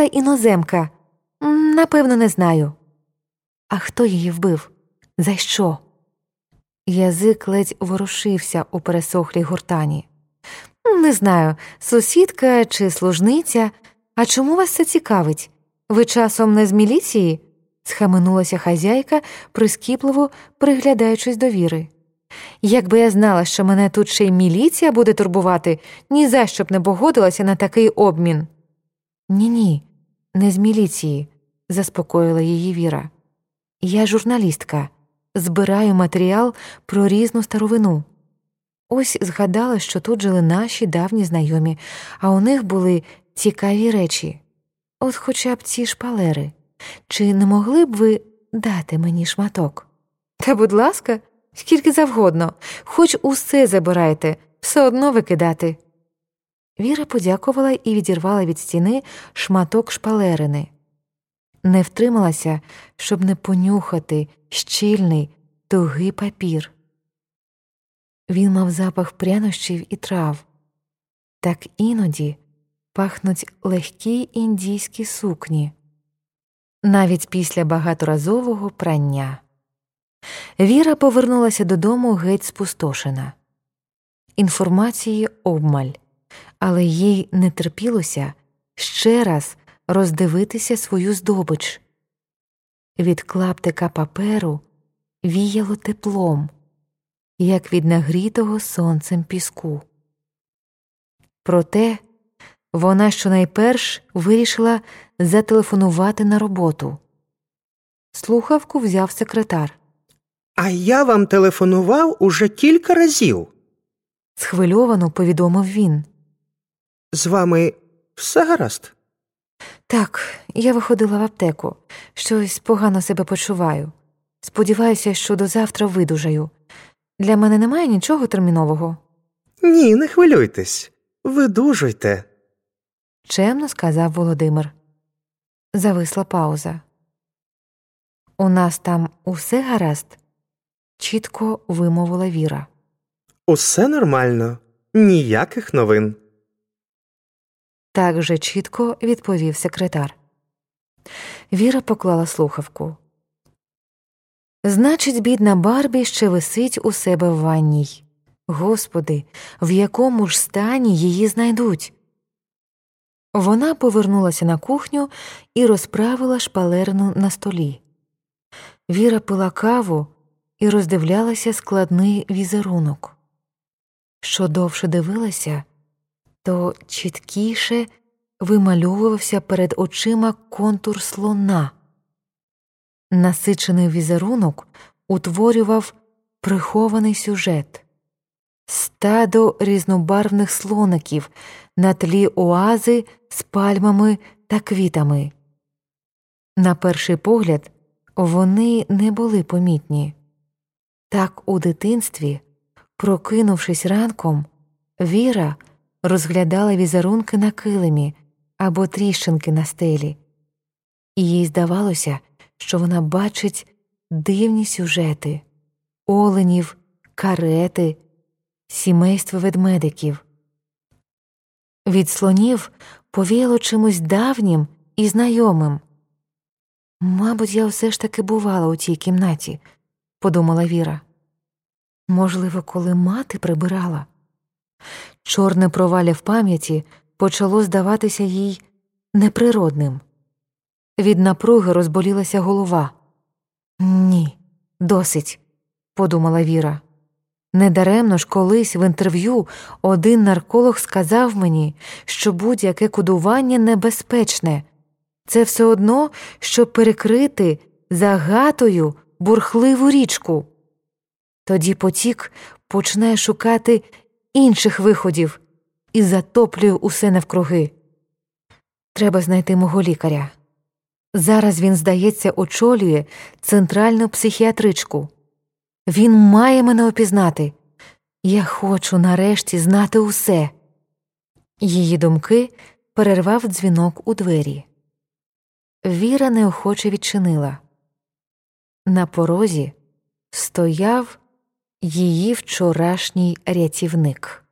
та іноземка. Напевно, не знаю. А хто її вбив? За що? Язик ледь ворушився у пересохлій гуртані. Не знаю, сусідка чи служниця. А чому вас це цікавить? Ви часом не з міліції? схаменулася хазяйка, прискіпливо приглядаючись до віри. Якби я знала, що мене тут ще й міліція буде турбувати, ні за що б не погодилася на такий обмін. Ні, ні, не з міліції, заспокоїла її Віра. Я журналістка, збираю матеріал про різну старовину. Ось згадала, що тут жили наші давні знайомі, а у них були цікаві речі. От хоча б ці шпалери. Чи не могли б ви дати мені шматок? Та, будь ласка, скільки завгодно, хоч усе забирайте, все одно викидати. Віра подякувала і відірвала від стіни шматок шпалерини. Не втрималася, щоб не понюхати щільний, тугий папір. Він мав запах прянощів і трав, так іноді пахнуть легкі індійські сукні, навіть після багаторазового прання. Віра повернулася додому геть спустошена. Інформації обмаль, але їй не терпілося ще раз роздивитися свою здобич. Від клаптика паперу віяло теплом, як від нагрітого сонцем піску. Проте вона щонайперш вирішила зателефонувати на роботу. Слухавку взяв секретар. А я вам телефонував уже кілька разів. Схвильовано повідомив він. З вами все гаразд? Так, я виходила в аптеку, щось погано себе почуваю. Сподіваюся, що до завтра видужаю. Для мене немає нічого термінового. Ні, не хвилюйтесь. Видужуйте. чемно сказав Володимир. Зависла пауза. У нас там усе гаразд, чітко вимовила Віра. Усе нормально, ніяких новин. Так же чітко відповів секретар. Віра поклала слухавку. Значить, бідна Барбі ще висить у себе в ванній. Господи, в якому ж стані її знайдуть? Вона повернулася на кухню і розправила шпалерну на столі. Віра пила каву і роздивлялася складний візерунок. Що довше дивилася, то чіткіше вимальовувався перед очима контур слона. Насичений візерунок утворював прихований сюжет стадо різнобарвних слоників на тлі оази з пальмами та квітами. На перший погляд, вони не були помітні. Так у дитинстві, прокинувшись ранком, Віра розглядала візерунки на килимі або тріщинки на стелі, і їй здавалося, що вона бачить дивні сюжети оленів, карети, сімейство ведмедиків. Від слонів повіяло чимось давнім і знайомим. Мабуть, я все ж таки бувала у тій кімнаті, подумала Віра. Можливо, коли мати прибирала. Чорне проваля в пам'яті почало здаватися їй неприродним. Від напруги розболілася голова. Ні, досить, подумала Віра. Недаремно ж колись в інтерв'ю один нарколог сказав мені, що будь-яке кодування небезпечне, це все одно, щоб перекрити загатою бурхливу річку. Тоді потік почне шукати інших виходів і затоплює усе навкруги. Треба знайти мого лікаря. Зараз він, здається, очолює центральну психіатричку. Він має мене опізнати. Я хочу нарешті знати усе. Її думки перервав дзвінок у двері. Віра неохоче відчинила. На порозі стояв її вчорашній рятівник.